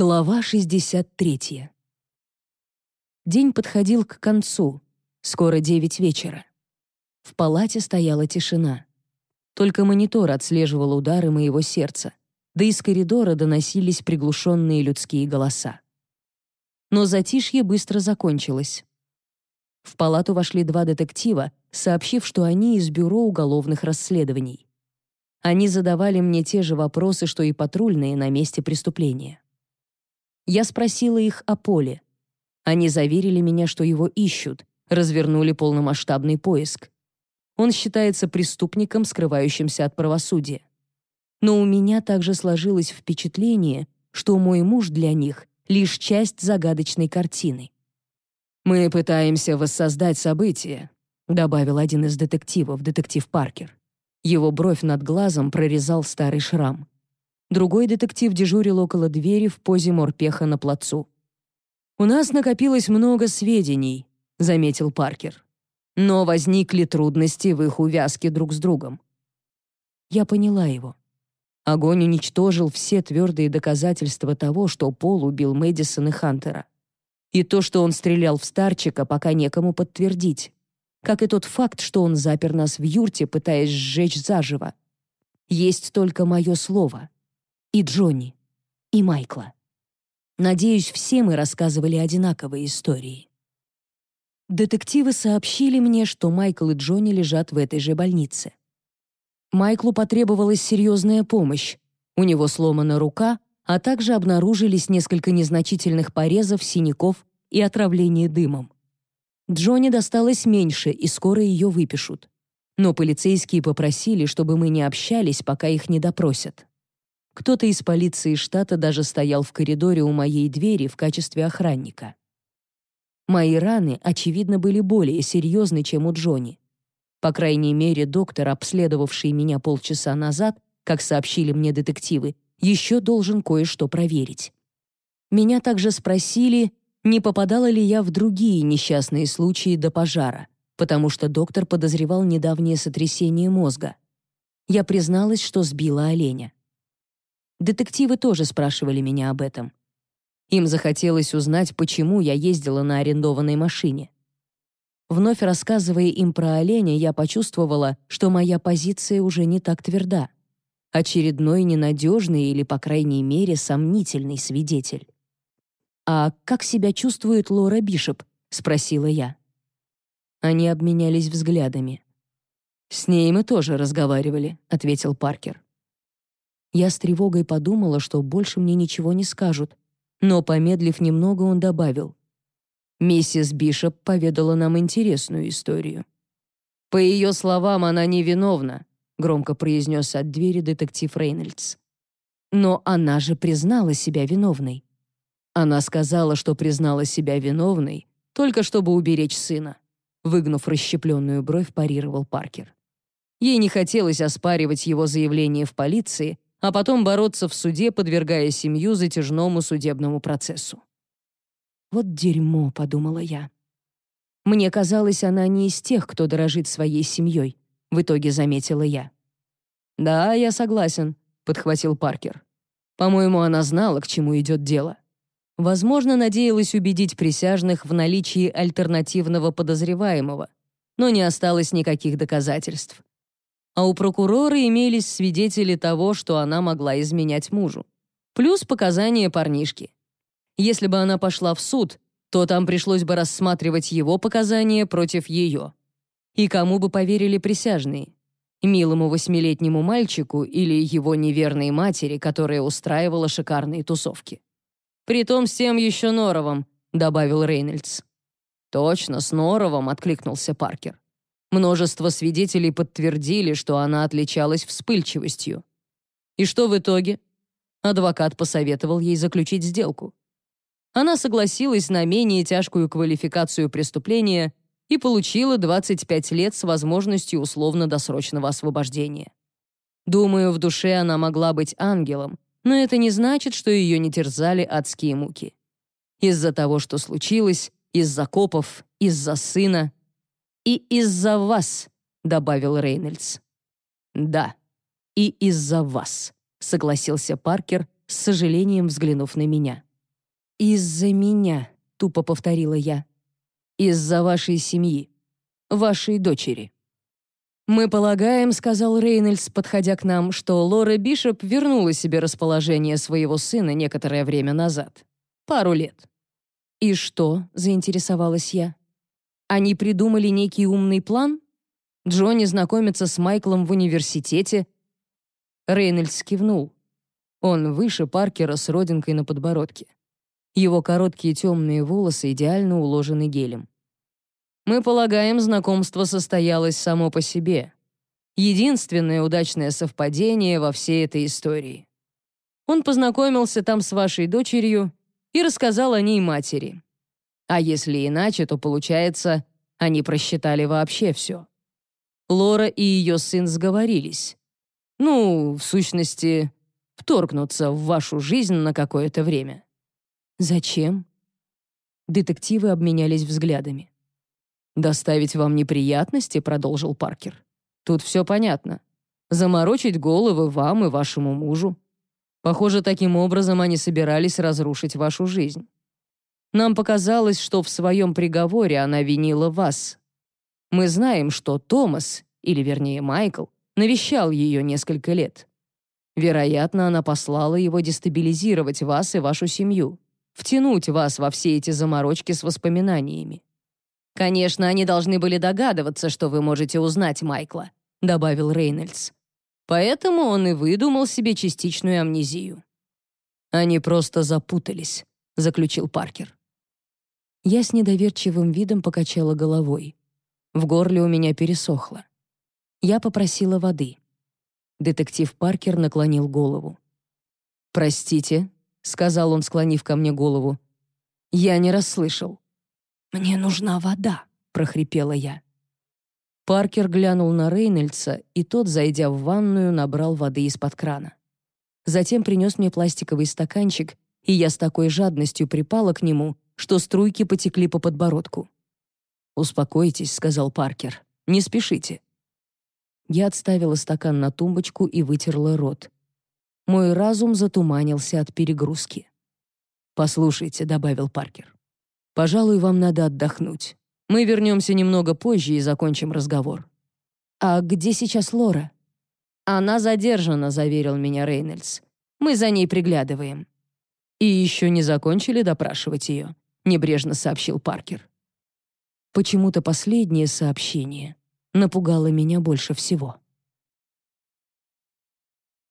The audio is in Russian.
Глава 63. День подходил к концу. Скоро девять вечера. В палате стояла тишина. Только монитор отслеживал удары моего сердца, да из коридора доносились приглушенные людские голоса. Но затишье быстро закончилось. В палату вошли два детектива, сообщив, что они из Бюро уголовных расследований. Они задавали мне те же вопросы, что и патрульные на месте преступления. Я спросила их о Поле. Они заверили меня, что его ищут, развернули полномасштабный поиск. Он считается преступником, скрывающимся от правосудия. Но у меня также сложилось впечатление, что мой муж для них — лишь часть загадочной картины. «Мы пытаемся воссоздать события», — добавил один из детективов, детектив Паркер. Его бровь над глазом прорезал старый шрам. Другой детектив дежурил около двери в позе морпеха на плацу. «У нас накопилось много сведений», — заметил Паркер. «Но возникли трудности в их увязке друг с другом». Я поняла его. Огонь уничтожил все твердые доказательства того, что Пол убил Мэдисон и Хантера. И то, что он стрелял в старчика, пока некому подтвердить. Как и тот факт, что он запер нас в юрте, пытаясь сжечь заживо. Есть только мое слово и Джонни, и Майкла. Надеюсь, все мы рассказывали одинаковые истории. Детективы сообщили мне, что Майкл и Джонни лежат в этой же больнице. Майклу потребовалась серьезная помощь. У него сломана рука, а также обнаружились несколько незначительных порезов, синяков и отравление дымом. Джонни досталось меньше, и скоро ее выпишут. Но полицейские попросили, чтобы мы не общались, пока их не допросят. Кто-то из полиции штата даже стоял в коридоре у моей двери в качестве охранника. Мои раны, очевидно, были более серьезны, чем у Джонни. По крайней мере, доктор, обследовавший меня полчаса назад, как сообщили мне детективы, еще должен кое-что проверить. Меня также спросили, не попадала ли я в другие несчастные случаи до пожара, потому что доктор подозревал недавнее сотрясение мозга. Я призналась, что сбила оленя. Детективы тоже спрашивали меня об этом. Им захотелось узнать, почему я ездила на арендованной машине. Вновь рассказывая им про оленя, я почувствовала, что моя позиция уже не так тверда. Очередной ненадежный или, по крайней мере, сомнительный свидетель. «А как себя чувствует Лора Бишоп?» — спросила я. Они обменялись взглядами. «С ней мы тоже разговаривали», — ответил Паркер. Я с тревогой подумала, что больше мне ничего не скажут, но, помедлив немного, он добавил. Миссис Бишоп поведала нам интересную историю. «По ее словам, она невиновна», — громко произнес от двери детектив Рейнольдс. «Но она же признала себя виновной». Она сказала, что признала себя виновной, только чтобы уберечь сына. Выгнув расщепленную бровь, парировал Паркер. Ей не хотелось оспаривать его заявление в полиции, а потом бороться в суде, подвергая семью затяжному судебному процессу. «Вот дерьмо», — подумала я. Мне казалось, она не из тех, кто дорожит своей семьей, в итоге заметила я. «Да, я согласен», — подхватил Паркер. «По-моему, она знала, к чему идет дело. Возможно, надеялась убедить присяжных в наличии альтернативного подозреваемого, но не осталось никаких доказательств а у прокурора имелись свидетели того, что она могла изменять мужу. Плюс показания парнишки. Если бы она пошла в суд, то там пришлось бы рассматривать его показания против ее. И кому бы поверили присяжные? Милому восьмилетнему мальчику или его неверной матери, которая устраивала шикарные тусовки. «Притом с тем еще Норовым», — добавил Рейнольдс. «Точно, с Норовым», — откликнулся Паркер. Множество свидетелей подтвердили, что она отличалась вспыльчивостью. И что в итоге? Адвокат посоветовал ей заключить сделку. Она согласилась на менее тяжкую квалификацию преступления и получила 25 лет с возможностью условно-досрочного освобождения. Думаю, в душе она могла быть ангелом, но это не значит, что ее не терзали адские муки. Из-за того, что случилось, из-за копов, из-за сына — «И из-за вас», — добавил Рейнольдс. «Да, и из-за вас», — согласился Паркер, с сожалением взглянув на меня. «Из-за меня», — тупо повторила я. «Из-за вашей семьи, вашей дочери». «Мы полагаем», — сказал Рейнольдс, подходя к нам, что Лора Бишоп вернула себе расположение своего сына некоторое время назад. Пару лет. «И что?» — заинтересовалась я. «Они придумали некий умный план? Джонни знакомится с Майклом в университете?» Рейнольдс кивнул. Он выше Паркера с родинкой на подбородке. Его короткие темные волосы идеально уложены гелем. Мы полагаем, знакомство состоялось само по себе. Единственное удачное совпадение во всей этой истории. Он познакомился там с вашей дочерью и рассказал о ней матери. А если иначе, то получается, они просчитали вообще все. Лора и ее сын сговорились. Ну, в сущности, вторгнуться в вашу жизнь на какое-то время. Зачем? Детективы обменялись взглядами. «Доставить вам неприятности?» — продолжил Паркер. «Тут все понятно. Заморочить головы вам и вашему мужу. Похоже, таким образом они собирались разрушить вашу жизнь. Нам показалось, что в своем приговоре она винила вас. Мы знаем, что Томас, или вернее Майкл, навещал ее несколько лет. Вероятно, она послала его дестабилизировать вас и вашу семью, втянуть вас во все эти заморочки с воспоминаниями. «Конечно, они должны были догадываться, что вы можете узнать Майкла», — добавил Рейнольдс. «Поэтому он и выдумал себе частичную амнезию». «Они просто запутались», — заключил Паркер. Я с недоверчивым видом покачала головой. В горле у меня пересохло. Я попросила воды. Детектив Паркер наклонил голову. «Простите», — сказал он, склонив ко мне голову. «Я не расслышал». «Мне нужна вода», — прохрипела я. Паркер глянул на Рейнольдса, и тот, зайдя в ванную, набрал воды из-под крана. Затем принес мне пластиковый стаканчик, и я с такой жадностью припала к нему, что струйки потекли по подбородку. «Успокойтесь», — сказал Паркер. «Не спешите». Я отставила стакан на тумбочку и вытерла рот. Мой разум затуманился от перегрузки. «Послушайте», — добавил Паркер. Пожалуй, вам надо отдохнуть. Мы вернемся немного позже и закончим разговор». «А где сейчас Лора?» «Она задержана», — заверил меня Рейнольдс. «Мы за ней приглядываем». «И еще не закончили допрашивать ее», — небрежно сообщил Паркер. Почему-то последнее сообщение напугало меня больше всего.